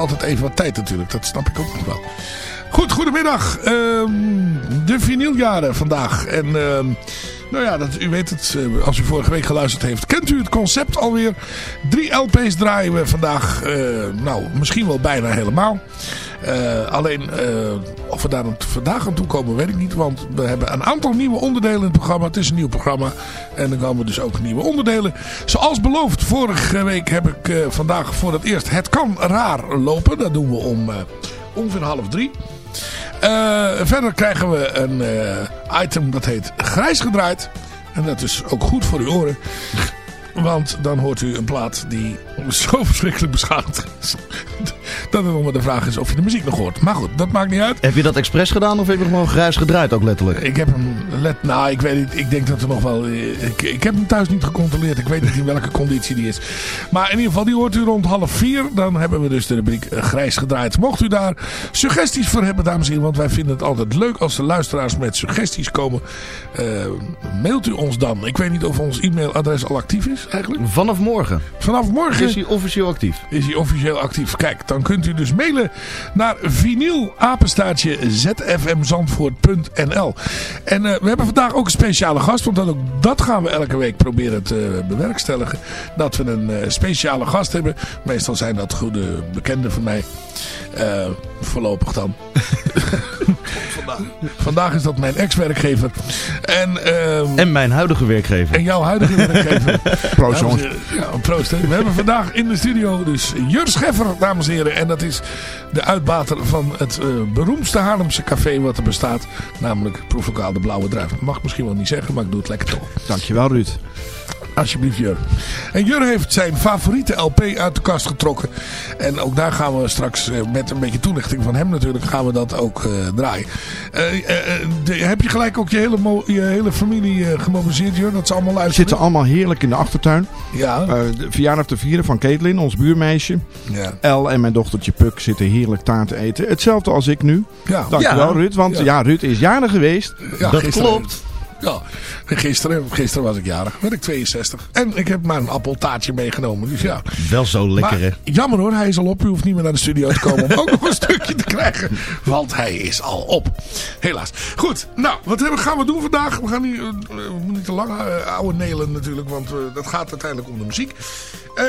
altijd even wat tijd natuurlijk. Dat snap ik ook nog wel. Goed, goedemiddag. Ehm, de vinyljaren vandaag. En ehm, nou ja, dat, u weet het, eh, als u vorige week geluisterd heeft, kent u het concept alweer. Drie LP's draaien we vandaag, eh, nou misschien wel bijna helemaal. Uh, alleen uh, of we daar vandaag aan toe komen weet ik niet. Want we hebben een aantal nieuwe onderdelen in het programma. Het is een nieuw programma. En dan komen dus ook nieuwe onderdelen. Zoals beloofd, vorige week heb ik uh, vandaag voor het eerst Het Kan Raar lopen. Dat doen we om ongeveer half drie. verder krijgen we een item dat heet Grijs gedraaid. En dat is ook goed voor uw oren. Want dan hoort u een plaat die zo verschrikkelijk beschadigd is. Dat het nog maar de vraag is of je de muziek nog hoort. Maar goed, dat maakt niet uit. Heb je dat expres gedaan of heb je hem gewoon grijs gedraaid ook letterlijk? Ik heb hem let, nou ik weet niet, ik denk dat er nog wel, ik, ik heb hem thuis niet gecontroleerd. Ik weet niet in welke conditie die is. Maar in ieder geval, die hoort u rond half vier. Dan hebben we dus de rubriek grijs gedraaid. Mocht u daar suggesties voor hebben, dames en heren, want wij vinden het altijd leuk als de luisteraars met suggesties komen. Uh, mailt u ons dan. Ik weet niet of ons e-mailadres al actief is eigenlijk. Vanaf morgen. Vanaf morgen. Is hij officieel actief. Is hij officieel actief. Kijk, dan kunt u dus mailen naar vinylapenstaatje zfmzandvoort.nl En uh, we hebben vandaag ook een speciale gast, want dat, ook, dat gaan we elke week proberen te bewerkstelligen. Dat we een uh, speciale gast hebben. Meestal zijn dat goede bekenden van mij. Uh, voorlopig dan. vandaag. vandaag is dat mijn ex-werkgever. En, um, en mijn huidige werkgever. En jouw huidige werkgever. proost jongens. Ja, proost. Hè. We hebben vandaag in de studio dus Jur Scheffer, dames en heren. En dat is de uitbater van het uh, beroemdste Haarlemse café wat er bestaat. Namelijk Proeflokaal de Blauwe Druif. Dat mag misschien wel niet zeggen, maar ik doe het lekker toch. Dankjewel Ruud. Alsjeblieft Jur. En Jur heeft zijn favoriete LP uit de kast getrokken. En ook daar gaan we straks uh, met een beetje toelichting van hem natuurlijk gaan we dat ook uh, draaien. Uh, de, heb je gelijk ook je hele, je hele familie gemobiliseerd Jur? Dat ze allemaal luisteren? zitten allemaal heerlijk in de achtertuin. Ja. de verjaardag te vieren van Caitlin, ons buurmeisje. Ja. El en mijn dochtertje Puk zitten heerlijk taart te eten. Hetzelfde als ik nu. Ja. Dankjewel ja. Ruud. Want ja. ja, Ruud is jarig geweest. Ja, dat klopt. Ja, gisteren, gisteren was ik jarig. werd ik 62. En ik heb maar een appeltaartje meegenomen. Dus ja. Wel zo lekker hè? Jammer hoor, hij is al op. U hoeft niet meer naar de studio te komen om ook nog een stukje te krijgen. Want hij is al op. Helaas. Goed, nou, wat gaan we doen vandaag? We gaan niet, uh, niet te lang uh, ouwe nelen natuurlijk. Want uh, dat gaat uiteindelijk om de muziek.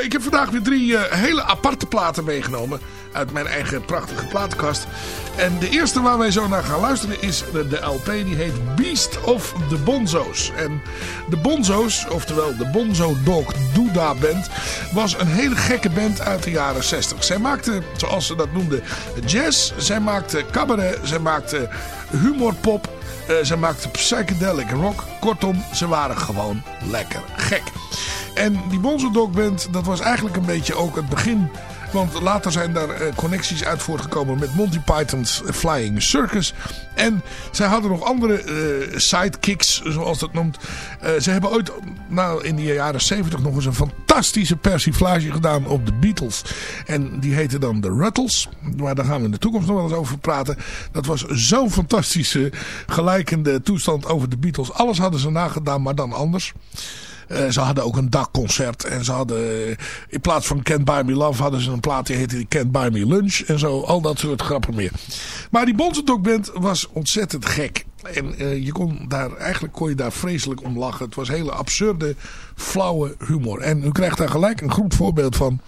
Ik heb vandaag weer drie hele aparte platen meegenomen. Uit mijn eigen prachtige platenkast. En de eerste waar wij zo naar gaan luisteren is de, de LP. Die heet Beast of the Bonzo's. En de Bonzo's, oftewel de Bonzo Dog Duda Band, was een hele gekke band uit de jaren 60. Zij maakte, zoals ze dat noemden, jazz. Zij maakte cabaret. Zij maakte humorpop. Uh, zij maakte psychedelic rock. Kortom, ze waren gewoon lekker gek. En die Bonzo Dog Band, dat was eigenlijk een beetje ook het begin want later zijn daar uh, connecties uit voortgekomen met Monty Python's Flying Circus. En zij hadden nog andere uh, sidekicks, zoals dat noemt. Uh, ze hebben ooit nou, in de jaren 70 nog eens een fantastische persiflage gedaan op de Beatles. En die heette dan The Ruttles. Maar daar gaan we in de toekomst nog wel eens over praten. Dat was zo'n fantastische gelijkende toestand over de Beatles. Alles hadden ze nagedaan, maar dan anders. Uh, ze hadden ook een dakconcert. En ze hadden, uh, in plaats van Can't Buy Me Love, hadden ze een plaat die heette Can't Buy Me Lunch. En zo, al dat soort grappen meer. Maar die Bonzendok Band was ontzettend gek. En uh, je kon daar, eigenlijk kon je daar vreselijk om lachen. Het was hele absurde, flauwe humor. En u krijgt daar gelijk een goed voorbeeld van.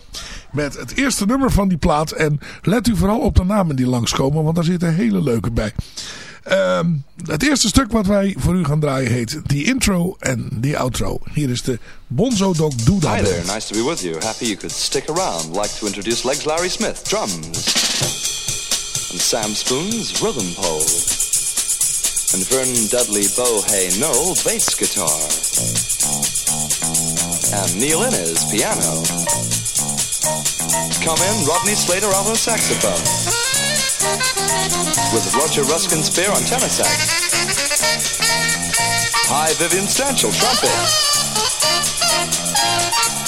Met het eerste nummer van die plaat. En let u vooral op de namen die langskomen. Want daar zitten hele leuke bij. Um, het eerste stuk wat wij voor u gaan draaien heet The Intro en The Outro. Hier is de Bonzo Dog Doodah Hi there, nice to be with you. Happy you could stick around. Like to introduce Legs Larry Smith, drums. And Sam Spoon's rhythm pole. And Vern Dudley Bohay Noel, bass guitar. And Neil Innes, piano. Come in, Rodney Slater, alto saxophone. With Roger Ruskin Spear on tenor sax. Hi, Vivian Stanchel, trumpet.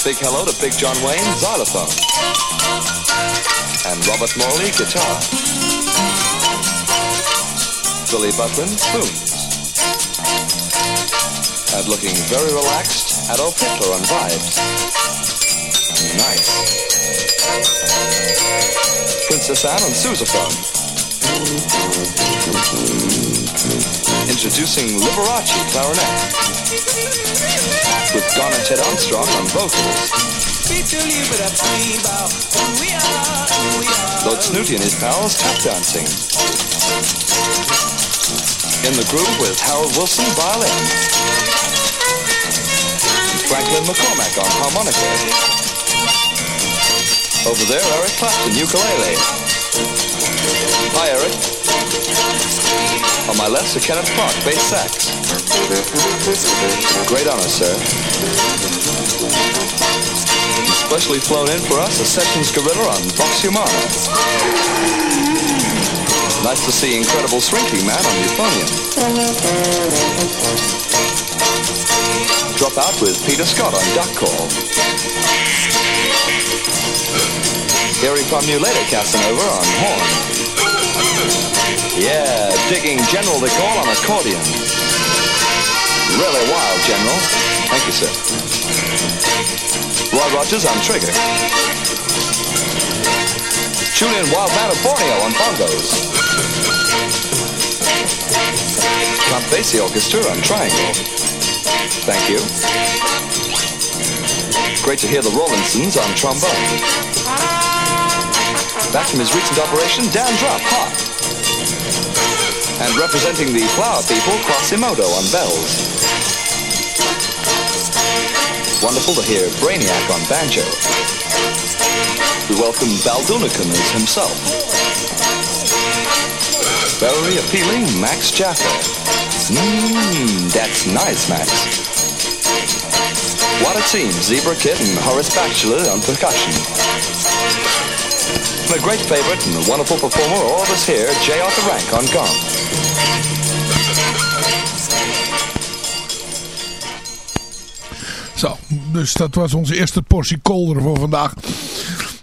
Big hello to Big John Wayne, xylophone. And Robert Morley, guitar. Billy Butlin, spoons. And looking very relaxed, Adolf Hitler on vibes. Nice. Cezanne and sousaphone. Introducing Liberace clarinet with Donna Ted Armstrong on vocals. Lord Snooty and his pals tap dancing. In the groove with Harold Wilson violin. Franklin McCormack on harmonica. Over there, Eric Clapton, ukulele. Hi, Eric. On my left, Sir Kenneth Clark, bass sax. Great honor, sir. Especially flown in for us, a Sessions Gorilla on Vox Humana. Nice to see Incredible Shrinking Man on euphonium. Drop out with Peter Scott on duck call. Hearing from you later, Casanova, on horn. Yeah, digging General de Gaulle on accordion. Really wild, General. Thank you, sir. Roy Rogers on trigger. Tune in Wild Man of Borneo on bongos. Count Orchestra on triangle. Thank you. Great to hear the Rollinsons on trombone. Back from his recent operation, Dan Drop, hot. And representing the Flower People, Quasimodo on bells. Wonderful to hear Brainiac on banjo. We welcome Baldunicum as himself. Very appealing, Max Jaffa. Mmm, that's nice, Max. What a team, Zebra and Horace Bachelor on percussion. And a great favorite and a wonderful performer, all of us here, J. Arthur Rank on gong. Zo, dus dat was onze eerste portie kolder voor vandaag.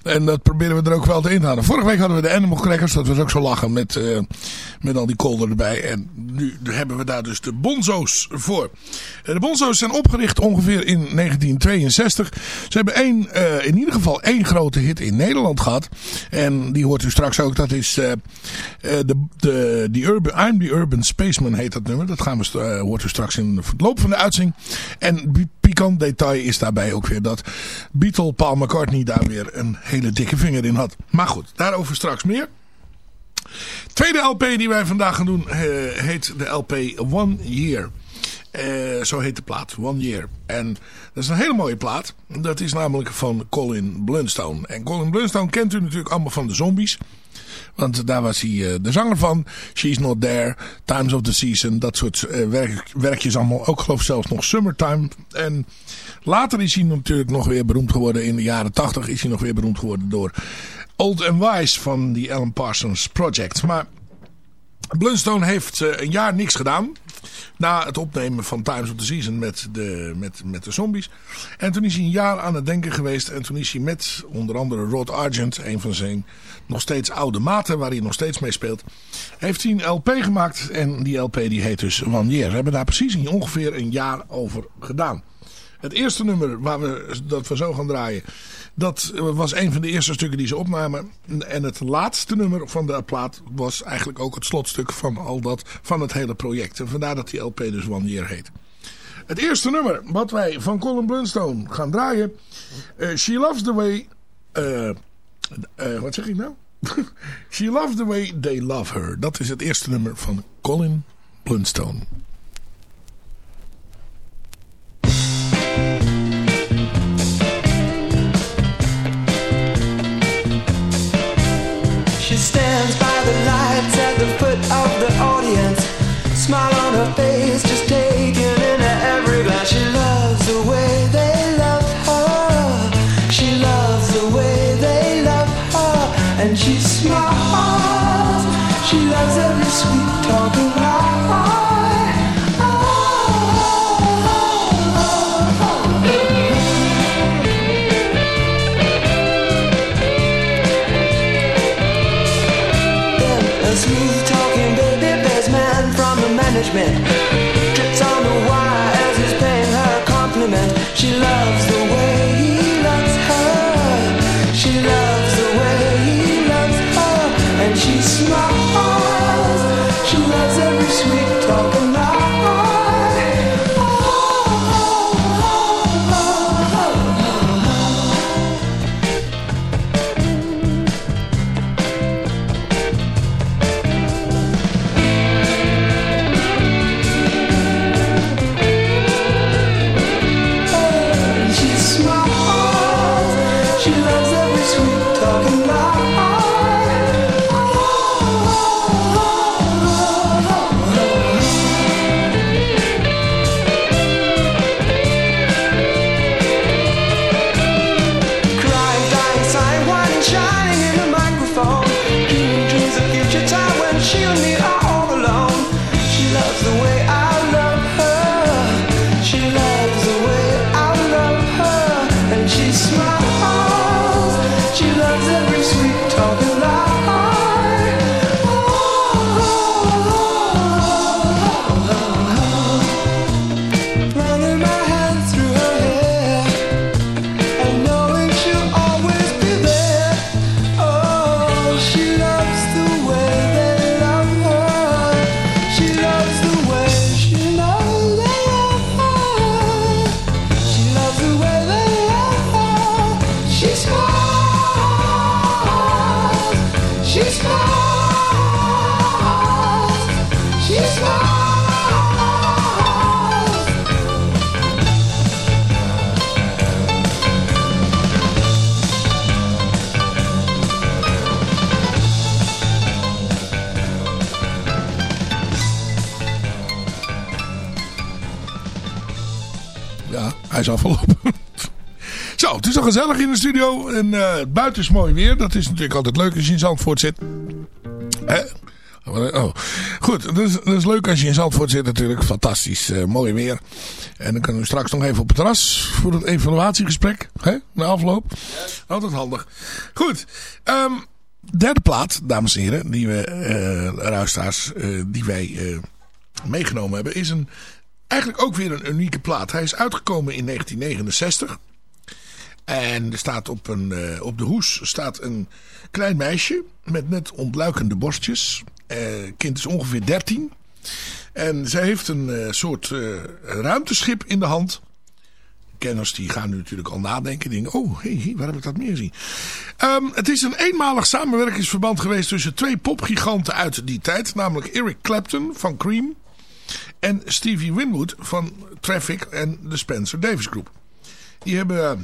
En dat proberen we er ook wel te in te houden. Vorige week hadden we de Animal Crackers. Dat was ook zo lachen met, uh, met al die kolder erbij. En nu hebben we daar dus de bonzo's voor. De bonzo's zijn opgericht ongeveer in 1962. Ze hebben één, uh, in ieder geval één grote hit in Nederland gehad. En die hoort u straks ook. Dat is de, de, die Urban, I'm the Urban Spaceman heet dat nummer. Dat gaan we, hoort u straks in de loop van de uitzending. En pikant detail is daarbij ook weer dat Beatle Paul McCartney daar weer een hele dikke vinger in had. Maar goed, daarover straks meer. Tweede LP die wij vandaag gaan doen heet de LP One Year. Uh, zo heet de plaat, One Year. En dat is een hele mooie plaat. Dat is namelijk van Colin Blunstone. En Colin Blunstone kent u natuurlijk allemaal van de zombies. Want daar was hij uh, de zanger van. She's Not There, Times of the Season. Dat soort uh, werk, werkjes allemaal. Ook geloof zelfs nog Summertime. En later is hij natuurlijk nog weer beroemd geworden. In de jaren 80 is hij nog weer beroemd geworden door Old and Wise van die Alan Parsons Project. Maar Blunstone heeft uh, een jaar niks gedaan. Na het opnemen van Times of the Season met de, met, met de zombies. En toen is hij een jaar aan het denken geweest. En toen is hij met onder andere Rod Argent, een van zijn nog steeds oude maten, waar hij nog steeds mee speelt. Heeft hij een LP gemaakt. En die LP die heet dus One Year. We hebben daar precies ongeveer een jaar over gedaan. Het eerste nummer waar we, dat we zo gaan draaien. Dat was een van de eerste stukken die ze opnamen. En het laatste nummer van de plaat was eigenlijk ook het slotstuk van al dat, van het hele project. En vandaar dat die LP dus One Year heet. Het eerste nummer wat wij van Colin Blunstone gaan draaien. Uh, She Loves the Way... Uh, uh, wat zeg ik nou? She Loves the Way They Love Her. Dat is het eerste nummer van Colin Blunstone. She stands by the lights at the foot of the audience. Smile on her face, just is afgelopen. Zo, het is al gezellig in de studio. En uh, buiten is mooi weer. Dat is natuurlijk altijd leuk als je in Zandvoort zit. Oh, goed. Dat is, dat is, leuk als je in Zandvoort zit natuurlijk. Fantastisch. Uh, mooi weer. En dan kunnen we straks nog even op het terras voor het evaluatiegesprek. Hè? Na afloop. Altijd handig. Goed. Um, derde plaat, dames en heren. Die we, uh, die wij meegenomen hebben. Is een eigenlijk ook weer een unieke plaat. Hij is uitgekomen in 1969. En er staat op, een, uh, op de hoes staat een klein meisje met net ontluikende borstjes. Uh, kind is ongeveer 13. En zij heeft een uh, soort ruimteschip in de hand. Kenners die gaan nu natuurlijk al nadenken. Denken, oh, hey, waar heb ik dat meer gezien? Um, het is een eenmalig samenwerkingsverband geweest tussen twee popgiganten uit die tijd. Namelijk Eric Clapton van Cream. En Stevie Winwood van Traffic en de Spencer Davis Group. Die hebben eh,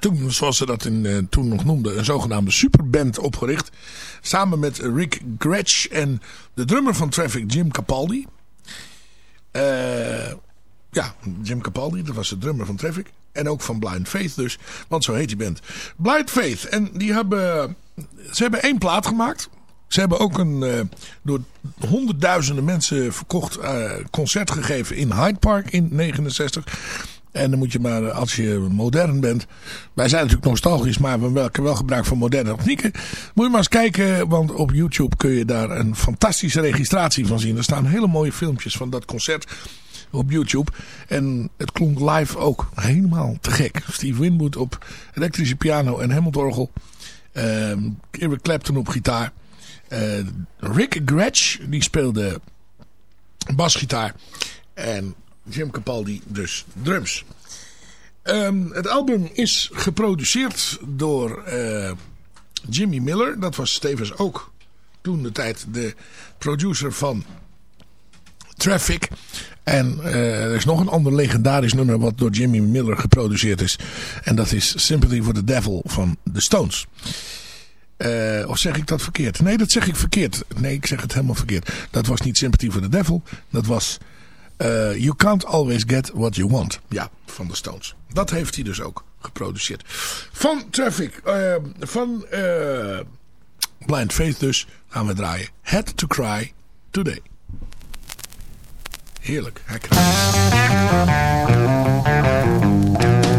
toen, zoals ze dat uh, toen nog noemden, een zogenaamde superband opgericht. Samen met Rick Gretsch en de drummer van Traffic, Jim Capaldi. Uh, ja, Jim Capaldi, dat was de drummer van Traffic. En ook van Blind Faith dus, want zo heet die band. Blind Faith, en die hebben, ze hebben één plaat gemaakt. Ze hebben ook een uh, door honderdduizenden mensen verkocht uh, concert gegeven in Hyde Park in 69. En dan moet je maar, als je modern bent... Wij zijn natuurlijk nostalgisch, maar we maken wel gebruik van moderne technieken. Moet je maar eens kijken, want op YouTube kun je daar een fantastische registratie van zien. Er staan hele mooie filmpjes van dat concert op YouTube. En het klonk live ook helemaal te gek. Steve Winwood op elektrische piano en Hammondorgel. Uh, Eric Clapton op gitaar. Uh, Rick Gretsch, die speelde basgitaar. En Jim Capaldi dus drums. Um, het album is geproduceerd door uh, Jimmy Miller. Dat was tevens ook toen de tijd de producer van Traffic. En uh, er is nog een ander legendarisch nummer wat door Jimmy Miller geproduceerd is. En dat is Sympathy for the Devil van The Stones. Uh, of zeg ik dat verkeerd? Nee, dat zeg ik verkeerd. Nee, ik zeg het helemaal verkeerd. Dat was niet Sympathy for the Devil. Dat was uh, You Can't Always Get What You Want. Ja, van de Stones. Dat heeft hij dus ook geproduceerd. Van Traffic. Uh, van Blind Faith dus gaan we draaien. Had to Cry Today. Heerlijk. Otis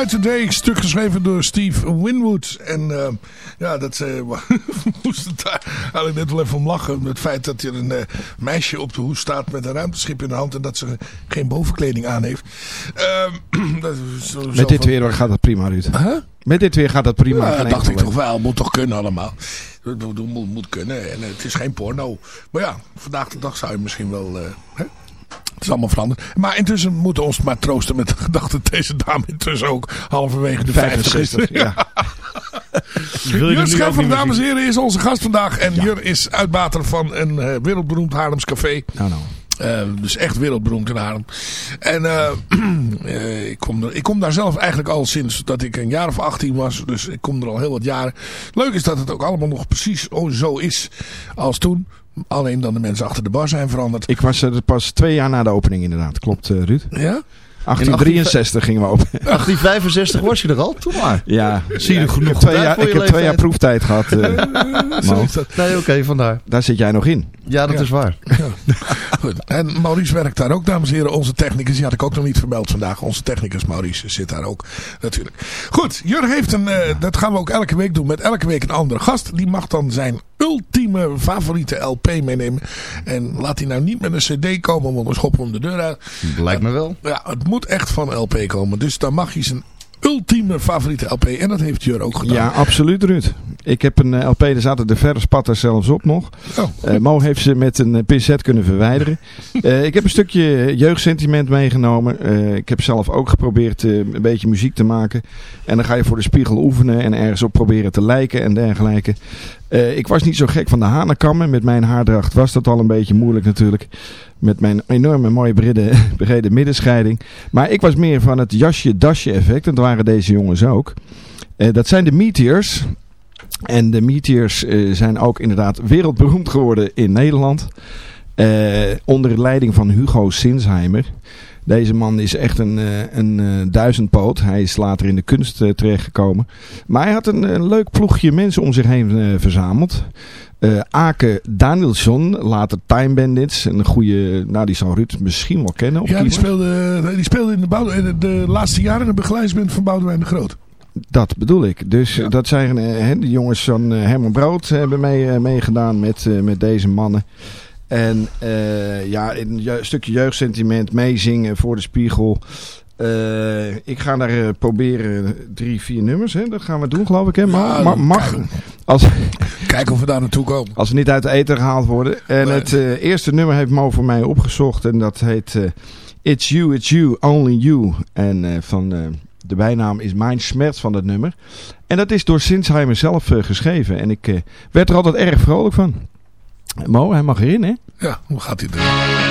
Cry Today. Stuk geschreven door Steve Winwood. En uh, ja, dat uh, moest het daar eigenlijk net wel even om lachen. Het feit dat er een uh, meisje op de hoes staat met een ruimteschip in de hand. En dat ze geen bovenkleding aan heeft. dat is met dit van... weer gaat dat prima, Ruud. Huh? Met dit weer gaat dat prima. Ja, dat dacht ik toch wel. Moet toch kunnen allemaal. Dat moet, moet kunnen. En het is geen porno. Maar ja, vandaag de dag zou je misschien wel... Hè? Het is allemaal veranderd. Maar intussen moeten we ons maar troosten met de gedachte dat deze dame intussen ook halverwege de 65 is. Ja. Jur Scheffer, dames en heren, is onze gast vandaag. En ja. Jur is uitbater van een uh, wereldberoemd Haarlems café. Nou, nou. Uh, dus echt wereldberoemd in Haarlem. En uh, ik, kom er, ik kom daar zelf eigenlijk al sinds dat ik een jaar of 18 was. Dus ik kom er al heel wat jaren. Leuk is dat het ook allemaal nog precies zo is als toen. Alleen dan de mensen achter de bar zijn veranderd. Ik was er pas twee jaar na de opening inderdaad. Klopt uh, Ruud? Ja? 1863 gingen we open. 1865 was je er al? Toen maar. Ja, zie je genoeg twee jaar, Ik heb twee jaar proeftijd gehad. Uh, nee, oké, vandaar. Daar zit jij nog in. Ja, dat is waar. Ja. Goed. En Maurice werkt daar ook, dames en heren. Onze technicus, die had ik ook nog niet vermeld vandaag. Onze technicus Maurice zit daar ook natuurlijk. Goed, Jur heeft een, uh, dat gaan we ook elke week doen, met elke week een andere gast. Die mag dan zijn ultieme favoriete LP meenemen. En laat hij nou niet met een cd komen, want dan schoppen we hem de deur uit. Lijkt me wel. Ja, het moet echt van LP komen. Dus dan mag je zijn ultieme favoriete LP. En dat heeft Jur ook gedaan. Ja, absoluut Ruud. Ik heb een eh, LP, daar zaten de verre spatten zelfs op nog. Oh. Uh, Mo heeft ze met een eh, pincet kunnen verwijderen. uh, ik heb een stukje jeugdsentiment meegenomen. ik heb zelf ook geprobeerd een beetje muziek te maken. En dan ga je voor de spiegel oefenen en ergens op proberen te lijken en dergelijke. Ik was niet zo gek van de hanenkammen. Met mijn haardracht was dat al een beetje moeilijk natuurlijk. Met mijn enorme mooie brede, brede middenscheiding. Maar ik was meer van het jasje-dasje effect. En dat waren deze jongens ook. dat zijn de Meteors. En de Meteors uh, zijn ook inderdaad wereldberoemd geworden in Nederland. Uh, onder leiding van Hugo Sinsheimer. Deze man is echt een, uh, een duizendpoot. Hij is later in de kunst terechtgekomen. Maar hij had een, een, leuk ploegje mensen om zich heen verzameld. Ake Danielsson, later Time Bandits. Een goede, nou die zal Ruud misschien wel kennen. Ja, die speelde, die speelde in de, de, de laatste jaren een begeleidingsband van Boudewijn de Groot. Dat bedoel ik. Dus dat zijn de jongens van Herman Brood hebben mee, meegedaan met, met deze mannen. En ja, een stukje jeugdsentiment meezingen voor de spiegel. ik ga daar proberen drie, vier nummers. Hè? Dat gaan we doen, geloof ik. Hè? Maar, ma mag. Als, Kijken of we daar naartoe komen. Als we niet uit de eten gehaald worden. En het eerste nummer heeft Mo voor mij opgezocht. En dat heet It's You, It's You, Only You. En van de bijnaam is Mijn Schmerz van dat nummer. En dat is door Sinsheimer zelf geschreven. En ik werd er altijd erg vrolijk van. Mo, hij mag erin, hè? Ja, hoe gaat hij erin?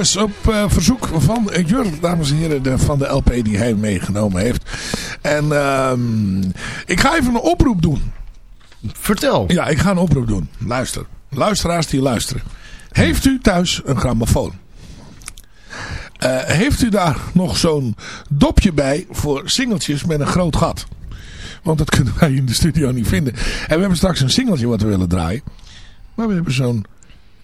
Dus op eh, verzoek van Jur, dames en heren, de, van de LP die hij meegenomen heeft. En ehm, ik ga even een oproep doen. Vertel. Ja, ik ga een oproep doen. Luister. Luisteraars die luisteren. Heeft u thuis een grammofoon? Eh, heeft u daar nog zo'n dopje bij voor singeltjes met een groot gat? Want dat kunnen wij in de studio niet vinden. En we hebben straks een singeltje wat we willen draaien. Maar we hebben zo'n...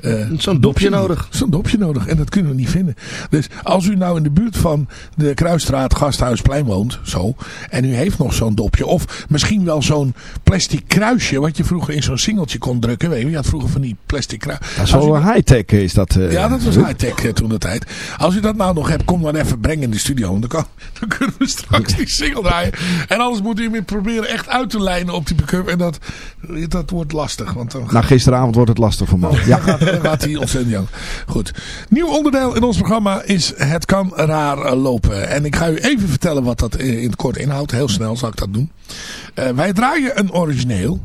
eh, Zo'n dopje nodig. Zo'n dopje nodig. En dat kunnen we niet vinden. Dus als u nou in de buurt van de Kruisstraat Gasthuisplein woont. Zo. En u heeft nog zo'n dopje. Of misschien wel zo'n plastic kruisje. Wat je vroeger in zo'n singeltje kon drukken. Weet je, je had vroeger van die plastic kruis. Dat is wel high-tech is dat. eh. Ja, dat was high-tech eh, toen de tijd. Als u dat nou nog hebt, kom dan even brengen in de studio. Want dan, kan, dan kunnen we straks die single draaien. En anders moet u hem proberen echt uit te lijnen op die pick-up. En dat, dat wordt lastig. Want dan Nou, gisteravond wordt het lastig voor mij. ja. gaat, hij ontzettend jong. Goed. Nieuw onderdeel in ons programma is Het kan raar eh, lopen. En ik ga u even vertellen wat dat in het kort inhoudt. Heel snel zal ik dat doen. Eh, wij draaien een origineel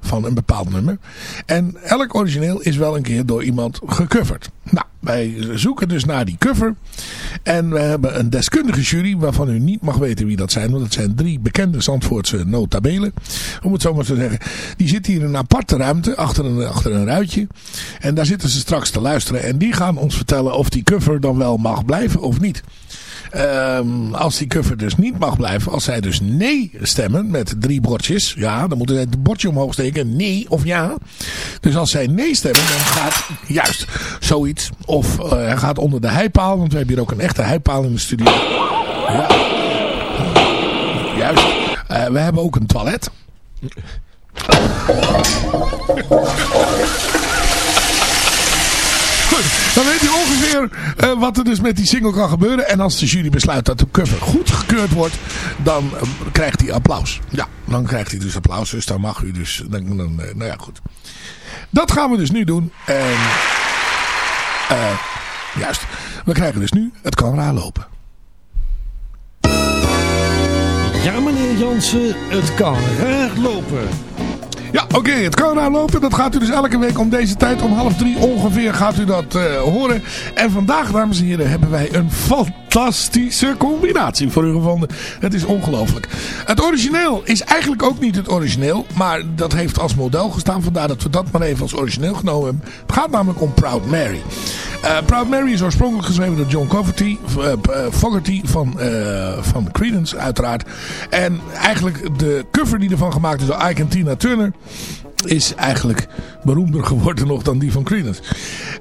van een bepaald nummer. En elk origineel is wel een keer door iemand gecoverd. Nou, wij zoeken dus naar die cover. En we hebben een deskundige jury waarvan u niet mag weten wie dat zijn. Want het zijn drie bekende Zandvoortse notabelen. Om het zo maar te zeggen. Die zitten hier in een aparte ruimte achter een, achter een ruitje. En daar zitten ze straks te luisteren. En die gaan ons vertellen of die cover dan wel mag blijven of niet. Ehm, als die cover dus niet mag blijven, als zij dus nee stemmen met drie bordjes, ja, dan moeten zij het bordje omhoog steken, nee of ja. Dus als zij nee stemmen, dan gaat juist zoiets. Of eh, hij gaat onder de heipaal, want we hebben hier ook een echte heipaal in de studio. Ja. Juist. Eh, we hebben ook een toilet. Goed, dan weet u ongeveer eh, wat er dus met die single kan gebeuren. En als de jury besluit dat de cover goed gekeurd wordt, dan eh, krijgt hij applaus. Ja, dan krijgt hij dus applaus. Dus dan mag u dus, dan, eh, nou ja, goed. Dat gaan we dus nu doen. En, juist, we krijgen dus nu, het raar lopen. Ja, meneer Jansen, het kan raar lopen. Ja, oké, het kan raar lopen. Dat gaat u dus elke week om deze tijd, om half drie ongeveer, gaat u dat eh, horen. En vandaag, dames en heren, hebben wij een fantastische combinatie voor u gevonden. Het is ongelooflijk. Het origineel is eigenlijk ook niet het origineel, maar dat heeft als model gestaan. Vandaar dat we dat maar even als origineel genomen hebben. Het gaat namelijk om Proud Mary. Eh, Proud Mary is oorspronkelijk geschreven door John Fogerty, uh, Fogerty van, uh, van Creedence uiteraard. En eigenlijk de cover die ervan gemaakt is door Ike en Tina Turner is eigenlijk beroemder geworden nog dan die van Creedence.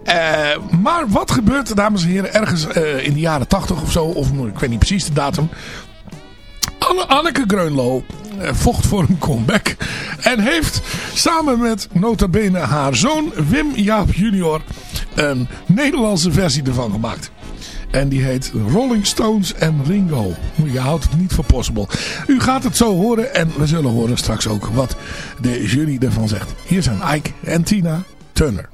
Uh, maar wat gebeurt dames en heren, ergens uh, in de jaren 80 of zo, of ik weet niet precies de datum. Anne, Anneke Greunlo uh, vocht voor een comeback. En heeft samen met nota bene haar zoon Wim Jaap junior een Nederlandse versie ervan gemaakt. En die heet Rolling Stones en Ringo. Je houdt het niet voor possible. U gaat het zo horen en we zullen horen straks ook wat de jury ervan zegt. Hier zijn Ike en Tina Turner.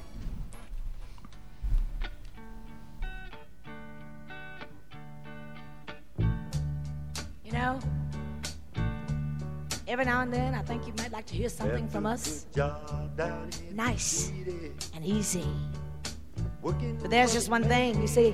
You know, every now and then I think you might like to hear something from us. Nice and easy. But there's just one thing, you see.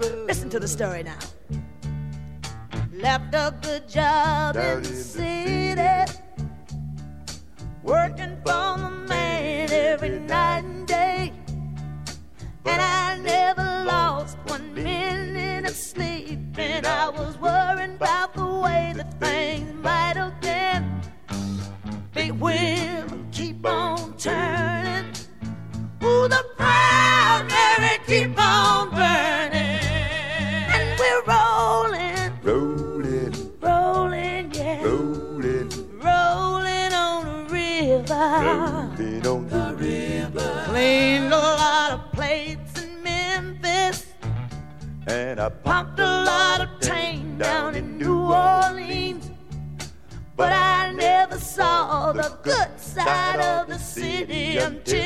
time. Listen to the story now. Left a good job in the city, working for the man every night and day. And I never lost one minute of sleep, and I was. them.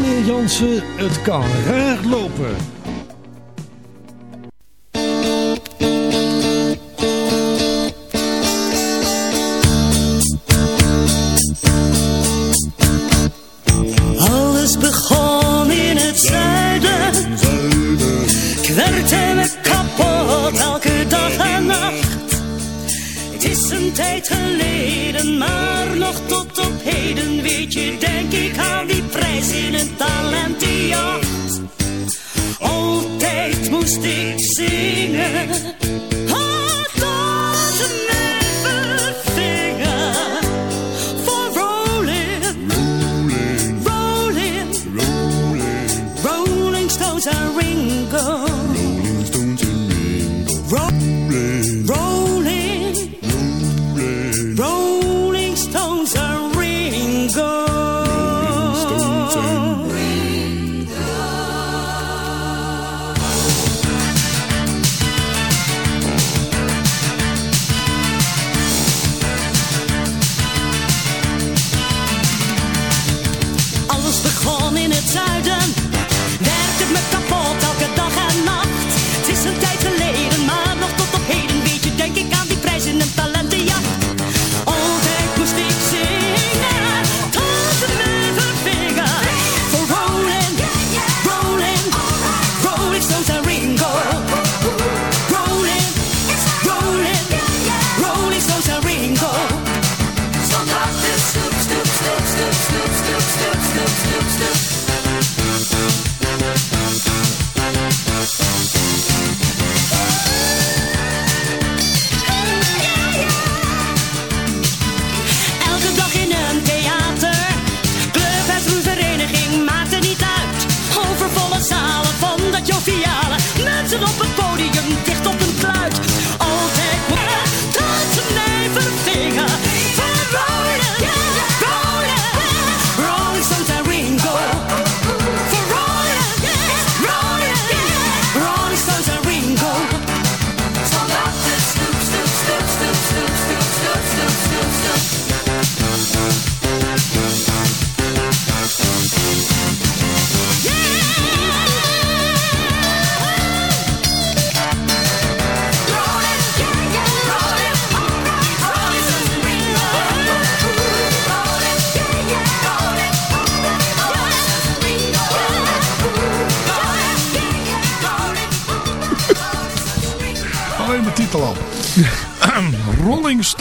meneer Jansen, het kan raar lopen.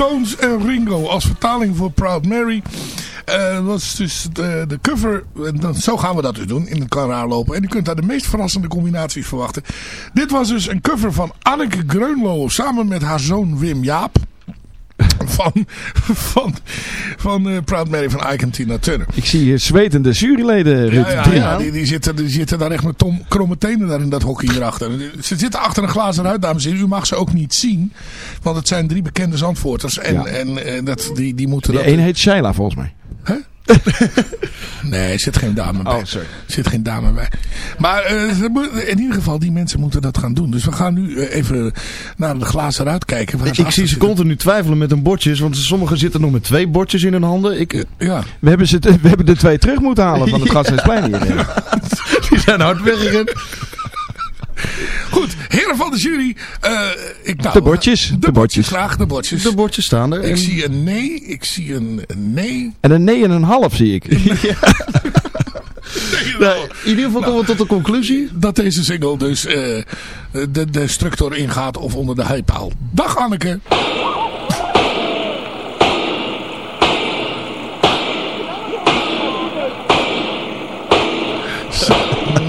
Stones en Ringo als vertaling voor Proud Mary. Uh, dat is dus de, de cover. En dan, zo gaan we dat dus doen in kanaal lopen. En u kunt daar de meest verrassende combinaties verwachten. Dit was dus een cover van Anneke Greunlo samen met haar zoon Wim Jaap van, van, van uh, Proud Mary van Ike en Tina Turner. Ik zie hier zwetende juryleden, Ruud. Ja, ja, ja die, die, zitten, die zitten daar echt met tom, kromme tenen daar in dat hockey hierachter. Ze zitten achter een glazen ruit, dames en heren. U mag ze ook niet zien, want het zijn drie bekende Zandvoorters. En, en, en dat, die, die moeten die dat... een heet Sheila volgens mij. Huh? nee, er zit geen dame bij. Oh, sorry. Er zit geen dame bij. Maar uh, in ieder geval, die mensen moeten dat gaan doen. Dus we gaan nu uh, even naar de glazen eruit kijken. Ik, ik zie ze continu twijfelen met hun bordjes. Want sommigen zitten nog met twee bordjes in hun handen. Ik, ja. we, hebben ze we hebben er twee terug moeten halen van het Gasthuisplein hier. die zijn hard weggerend. Goed, heren van de jury. Uh, ik, nou, de bordjes. De, bordjes. Graag, de bordjes. De bordjes staan er. Ik zie een nee, ik zie een, een nee. En een nee en een half zie ik. ja. Nou, in ieder geval komen we tot de conclusie. Dat deze single dus uh, de destructor ingaat of onder de heipaal. Dag Anneke.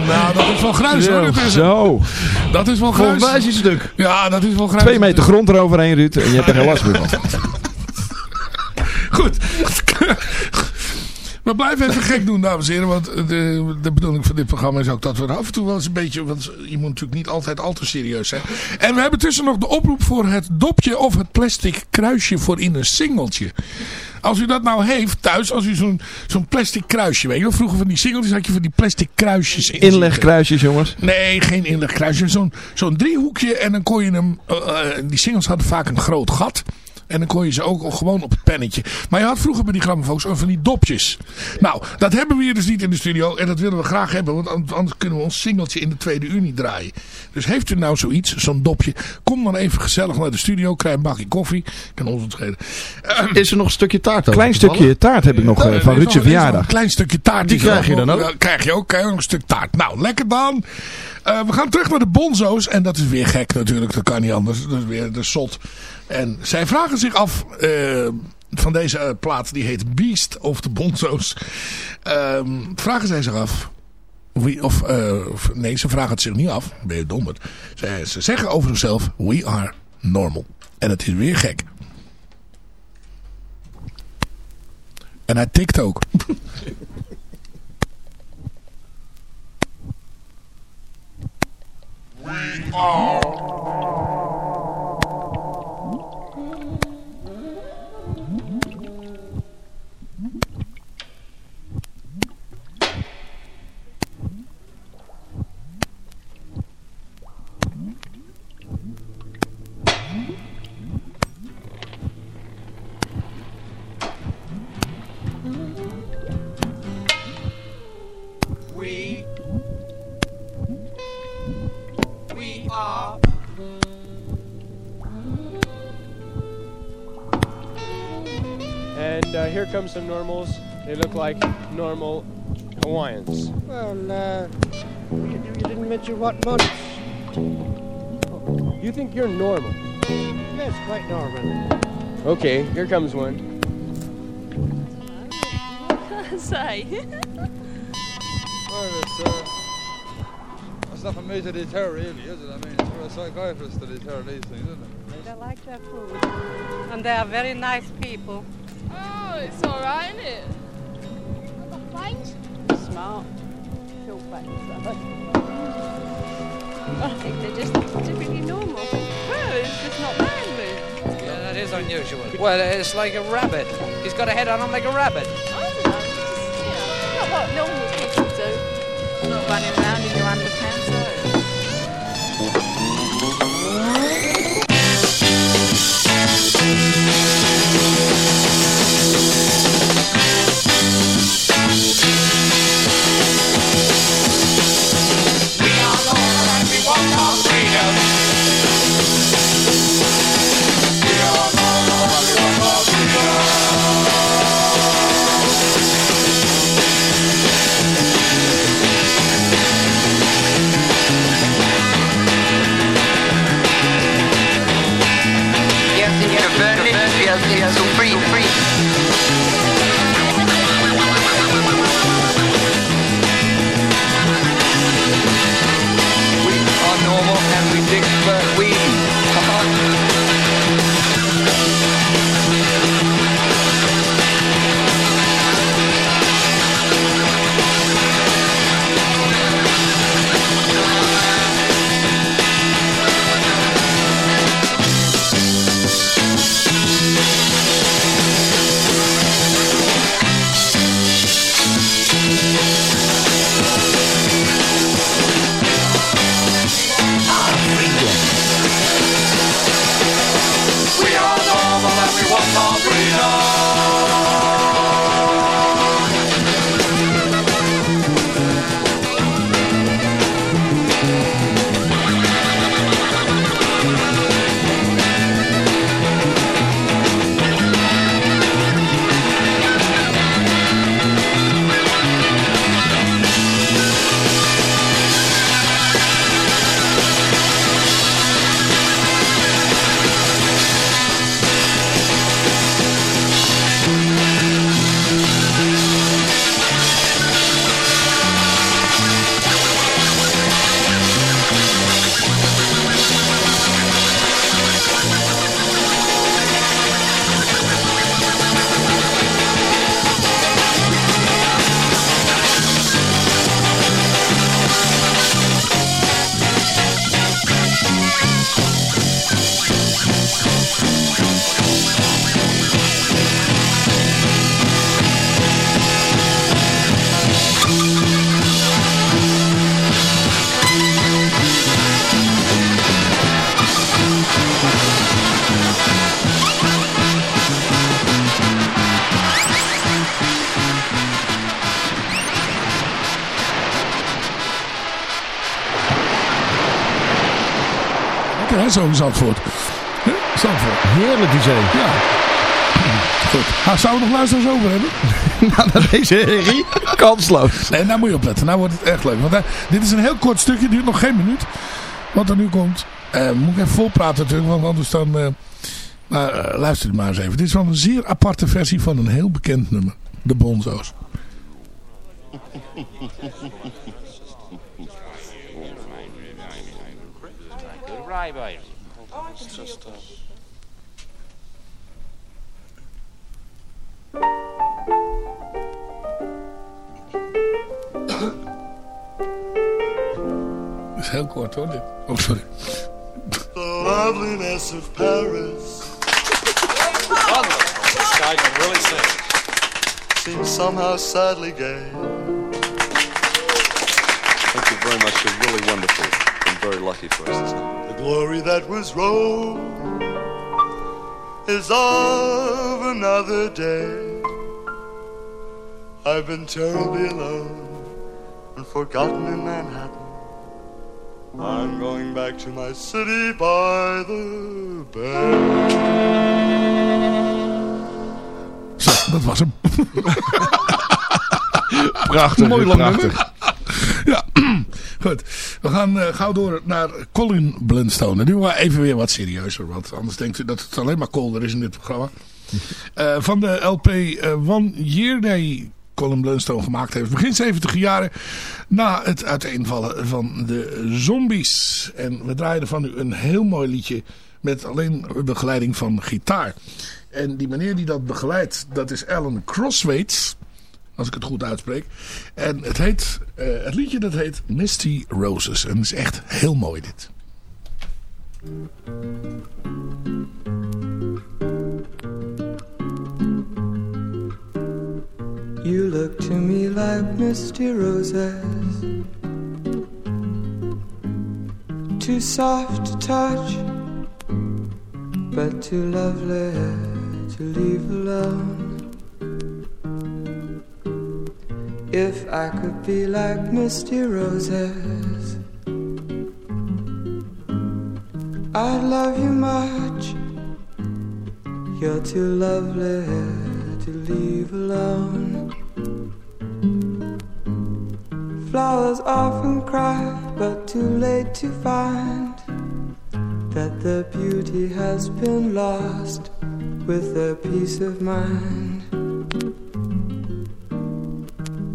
Nou, dat is wel gruis hoor. Het is zo. Dat is wel gruis. Volgens mij is stuk. Ja, dat is wel gruis. Twee meter grond eroverheen, Ruud. En je hebt er geen last meer van. Goed. We blijven even gek doen, dames en heren. Want de, de bedoeling van dit programma is ook dat we af en toe wel eens een beetje... Want je moet natuurlijk niet altijd al te serieus zijn. En we hebben tussen nog de oproep voor het dopje of het plastic kruisje voor in een singeltje. Als u dat nou heeft thuis, als u zo'n zo'n plastic kruisje, weet je Vroeger van die singeltjes had je van die plastic kruisjes in. Inlegkruisjes, jongens? Nee, geen inlegkruisje. Zo'n zo'n driehoekje en dan kon je hem... Uh, die singles hadden vaak een groot gat. En dan kon je ze ook gewoon op het pennetje. Maar je had vroeger bij die grammofoons van die dopjes. Nou, dat hebben we hier dus niet in de studio. En dat willen we graag hebben. Want anders kunnen we ons singeltje in de tweede uur niet draaien. Dus heeft u nou zoiets, zo'n dopje. Kom dan even gezellig naar de studio. Krijg een bakje koffie. Kan ons ontschelen. Uh, is er nog een stukje taart Klein stukje taart heb ik nog uh, van Rutje verjaardag. Een klein stukje taart. Die, die krijg je dan ook? Krijg je ook. Krijg je ook een stuk taart. Nou, lekker dan. Uh, we gaan terug naar de bonzo's. En dat is weer gek natuurlijk. Dat kan niet anders. Dat is weer de zot. En zij vragen zich af uh, van deze plaat, die heet Beast of the Bonzo's. Uh, vragen zij zich af wie, of, nee, ze vragen het zich niet af. Ben je dom? Ze, ze zeggen over zichzelf, we are normal. En het is weer gek. En hij tikt ook. we are come some normals. They look like normal Hawaiians. Well, uh, you didn't mention what months. You think you're normal? Yes, quite normal. Okay, here comes one. Say. well, it's, uh, it's not for me to deter, really, is it? I mean, it's for a psychiatrist to deter these things, isn't it? They like their food. And they are very nice people. It's alright, isn't it? Got brains? Smart. Feel better. I think they're just typically normal. Well, it's just not bad, Yeah, that is unusual. Well, it's like a rabbit. He's got a head on him like a rabbit. I don't know. Just, yeah, not what normal people do. Not running around in your underpants, luisteraars over hebben? nou, naar deze herrie. Kansloos. Nee, nou moet je opletten. Nou wordt het echt leuk. Want uh, dit is een heel kort stukje. duurt nog geen minuut. Wat er nu komt. Uh, moet ik even volpraten natuurlijk. Want anders dan... Uh, Maar uh, luister maar eens even. Dit is wel een zeer aparte versie van een heel bekend nummer. De Bonzo's. Right, Dat is heel kort hoor dit. Oh, sorry. The loveliness of Paris. This guy can really sing. Seems somehow sadly gay. Thank you very much. You're really wonderful. Been very lucky for us. The glory that was Rome is another day. I've been terribly alone and forgotten in Manhattan. I'm going back to my city by the bay. Zo, dat was hem. prachtig. Mooi lang prachtig. Ja, goed. We gaan uh, gauw door naar Colin Blunstone. Nu maar even weer wat serieuzer. Want anders denkt u dat het alleen maar kolder is in dit programma. Uh, van de LP uh, One Year Day Colin Blunstone gemaakt heeft. Begin 70 jaren na het uiteenvallen van de zombies. En we draaien van u een heel mooi liedje met alleen begeleiding van gitaar. En die meneer die dat begeleidt, dat is Alan Crosswaits. Als ik het goed uitspreek. En het, heet, uh, het liedje dat heet Misty Roses. En het is echt heel mooi dit. You look to me like misty roses. Too soft to touch But too lovely to leave alone. If I could be like misty roses I'd love you much. You're too lovely to leave alone. Flowers often cry But too late to find That their beauty has been lost With their peace of mind.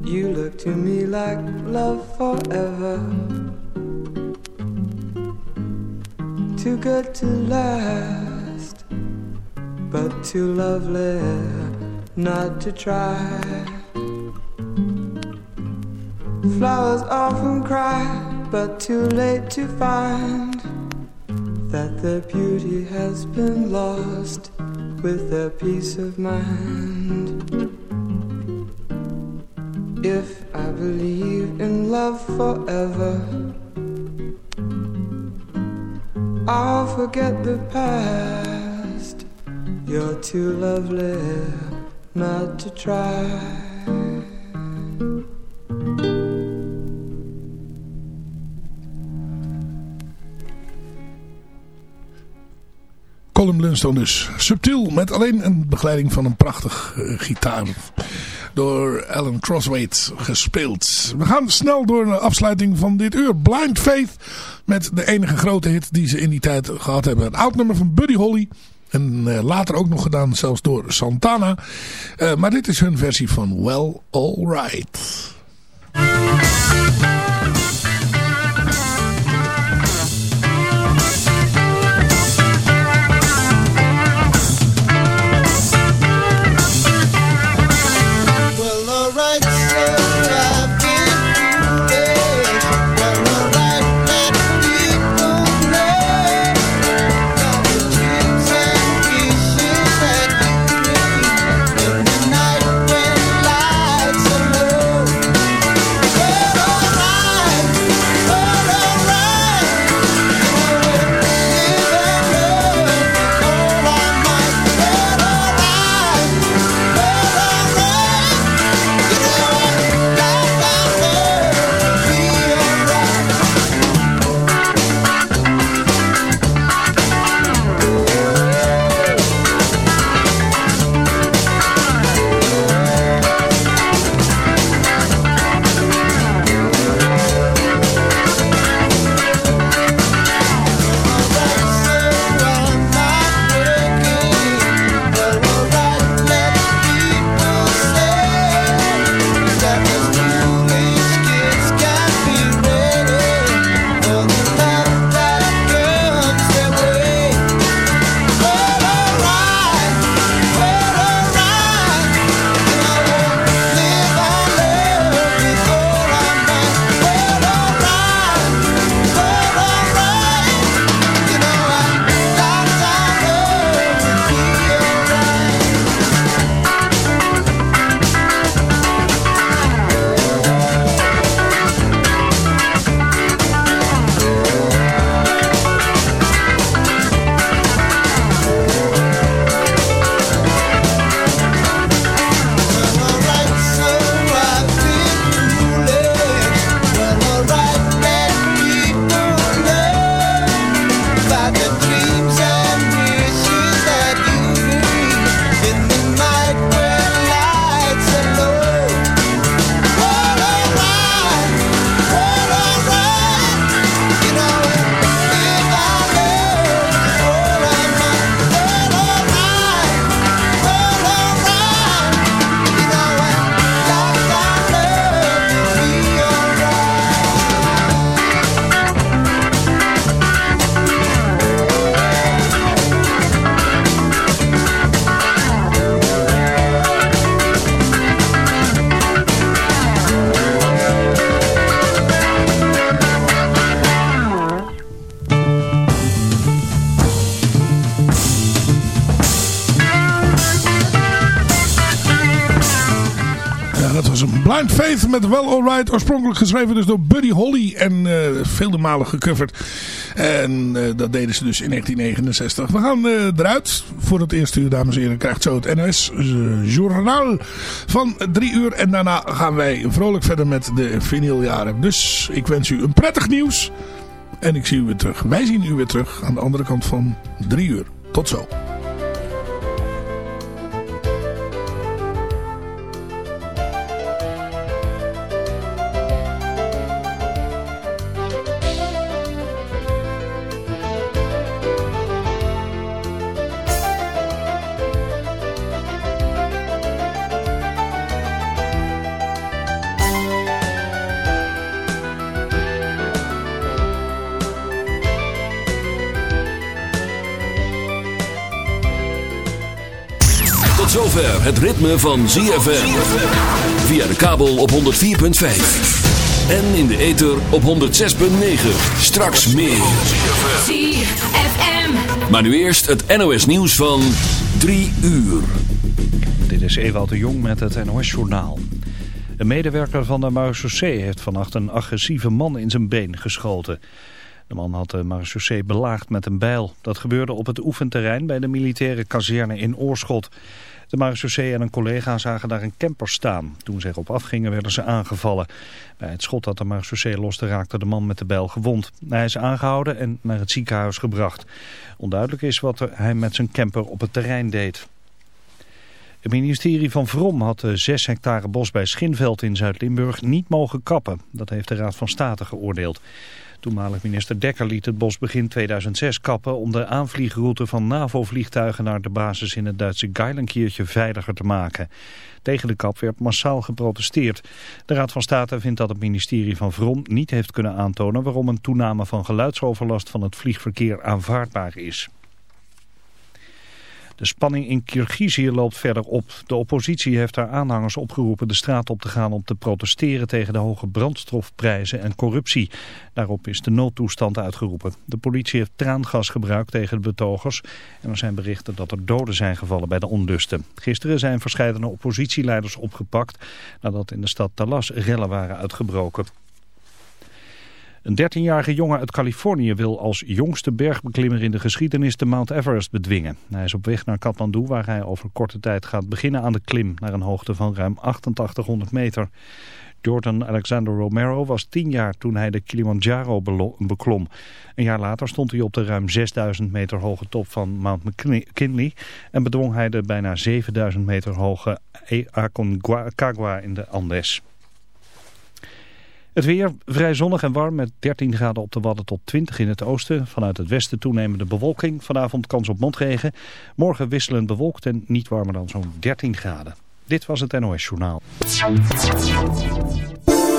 You look to me like love forever. Too good to last, but too lovely not to try. Flowers often cry, but too late to find that their beauty has been lost with their peace of mind. If I believe in love forever, I'll forget the past. You're too lovely not to try. Colin Blunstone dus. Subtiel, met alleen een begeleiding van een prachtig uh, gitaar door Alan Crosswaite gespeeld. We gaan snel door de afsluiting van dit uur. Blind Faith met de enige grote hit die ze in die tijd gehad hebben. Een oud nummer van Buddy Holly. En uh, later ook nog gedaan zelfs door Santana. Uh, maar dit is hun versie van Well Alright. Met Well Alright. Oorspronkelijk geschreven dus door Buddy Holly en uh, vele malen gecoverd. En uh, dat deden ze dus in 1969. We gaan uh, eruit voor het eerste uur, dames en heren. Krijgt zo het NOS Journaal van drie uur. En daarna gaan wij vrolijk verder met de vinyljaren. Dus ik wens u een prettig nieuws. En ik zie u weer terug. Wij zien u weer terug aan de andere kant van drie uur. Tot zo. Het ritme van ZFM. Via de kabel op 104.5. En in de ether op 106.9. Straks meer. ZFM. Maar nu eerst het NOS nieuws van 3 uur. Dit is Ewald de Jong met het NOS journaal. Een medewerker van de marechaussee heeft vannacht een agressieve man in zijn been geschoten. De man had de marechaussee belaagd met een bijl. Dat gebeurde op het oefenterrein bij de militaire kazerne in Oorschot. De marechaussee en een collega zagen daar een camper staan. Toen ze erop afgingen werden ze aangevallen. Bij het schot dat de marechaussee loste raakte de man met de bijl gewond. Hij is aangehouden en naar het ziekenhuis gebracht. Onduidelijk is wat hij met zijn camper op het terrein deed. Het ministerie van Vrom had 6 hectare bos bij Schinveld in Zuid-Limburg niet mogen kappen. Dat heeft de Raad van State geoordeeld. Toenmalig minister Dekker liet het bos begin 2006 kappen om de aanvliegroute van NAVO-vliegtuigen naar de basis in het Duitse Geilenkiertje veiliger te maken. Tegen de kap werd massaal geprotesteerd. De Raad van State vindt dat het ministerie van Vrom niet heeft kunnen aantonen waarom een toename van geluidsoverlast van het vliegverkeer aanvaardbaar is. De spanning in Kirgizië loopt verder op. De oppositie heeft haar aanhangers opgeroepen de straat op te gaan om te protesteren tegen de hoge brandstofprijzen en corruptie. Daarop is de noodtoestand uitgeroepen. De politie heeft traangas gebruikt tegen de betogers en er zijn berichten dat er doden zijn gevallen bij de onlusten. Gisteren zijn verschillende oppositieleiders opgepakt nadat in de stad Talas rellen waren uitgebroken. Een 13-jarige jongen uit Californië wil als jongste bergbeklimmer in de geschiedenis de Mount Everest bedwingen. Hij is op weg naar Kathmandu waar hij over korte tijd gaat beginnen aan de klim naar een hoogte van ruim 8800 meter. Jordan Alexander Romero was 10 jaar toen hij de Kilimanjaro beklom. Een jaar later stond hij op de ruim 6000 meter hoge top van Mount McKinley en bedwong hij de bijna 7000 meter hoge Aconcagua in de Andes. Het weer vrij zonnig en warm met 13 graden op de Wadden tot 20 in het oosten. Vanuit het westen toenemende bewolking. Vanavond kans op mondregen. Morgen wisselend bewolkt en niet warmer dan zo'n 13 graden. Dit was het NOS Journaal.